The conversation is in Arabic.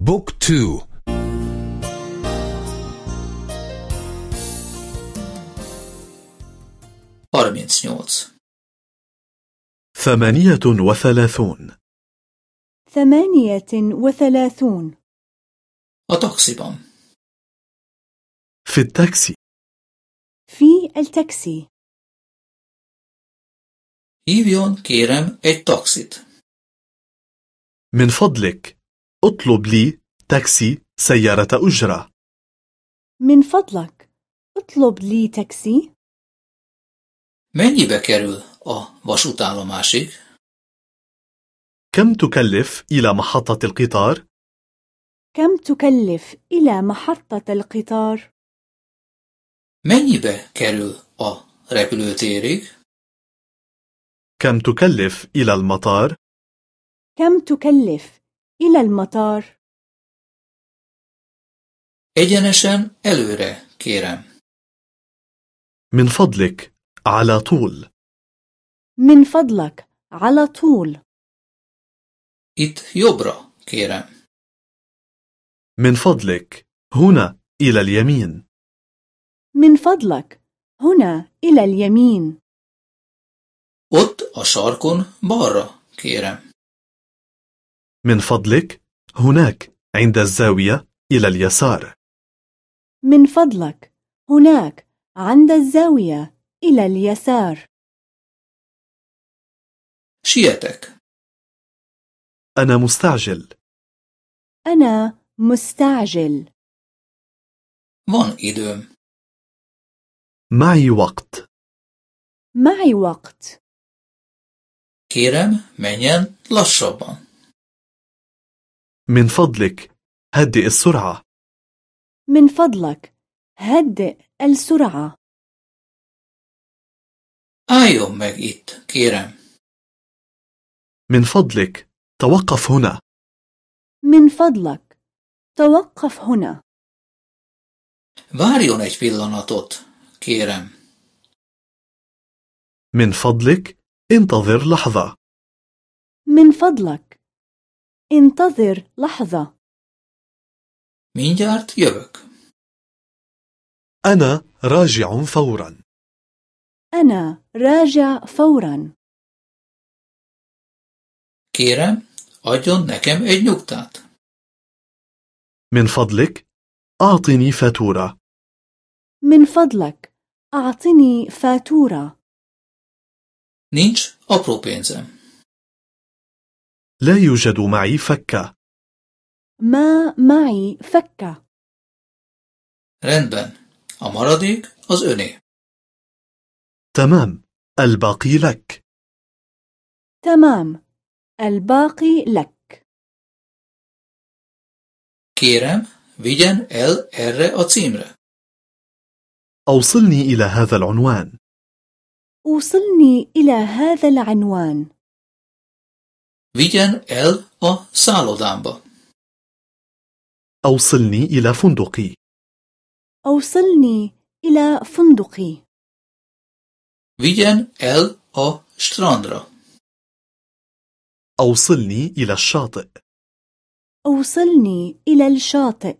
book two. ثمانية وثلاثون. ثمانية وثلاثون. A taxiban في التاكسي. في التاكسي. Kérem egy taxit. من فضلك. اطلب لي تاكسي سيارة أجرة من فضلك اطلب لي تاكسي Mennyibe kerül a vasútállomásig? كم تكلف إلى محطة القطار؟ كم تكلف إلى محطة القطار؟ Mennyibe kerül a repülőtérig? كم تكلف إلى المطار؟ كم تكلف إلى المطار؟ Egyenesen előre, kérem. من فضلك على طول من فضلك على طول Itt jobbra, kérem. من فضلك هنا إلى اليمين من فضلك هنا إلى اليمين Ott a sarkon balra, kérem. من فضلك هناك عند الزاوية إلى اليسار من فضلك هناك عند الزاوية إلى اليسار Sietek. أنا مستعجل أنا مستعجل Van időm. معي وقت معي وقت Kérem, menjen lassabban. من فضلك هدئ السرعة. من فضلك هدئ السرعة. meg itt, kérem. من فضلك توقف هنا. من فضلك توقف هنا. Várjon egy pillanatot, kérem. من فضلك انتظر لحظة. من فضلك انتظر لحظة Mindjárt jövök. أنا راجع فورا أنا راجع فورا Kérem, adjon nekem egy nyugtát. من فضلك أعطني فاتورة من فضلك أعطني فاتورة Nincs apró pénzem. لا يوجد معي فكة ما معي فكة Rendben. A maradék az öné. تمام الباقي لك تمام الباقي لك Kérem, vigyen el erre a címre. أوصلني إلى هذا العنوان وصلني إلى هذا العنوان Vigyen el a szállodámba. أوصلني إلى فندقي أوصلني إلى فندقي Vigyen el a strandra. أوصلني إلى الشاطئ أوصلني إلى الشاطئ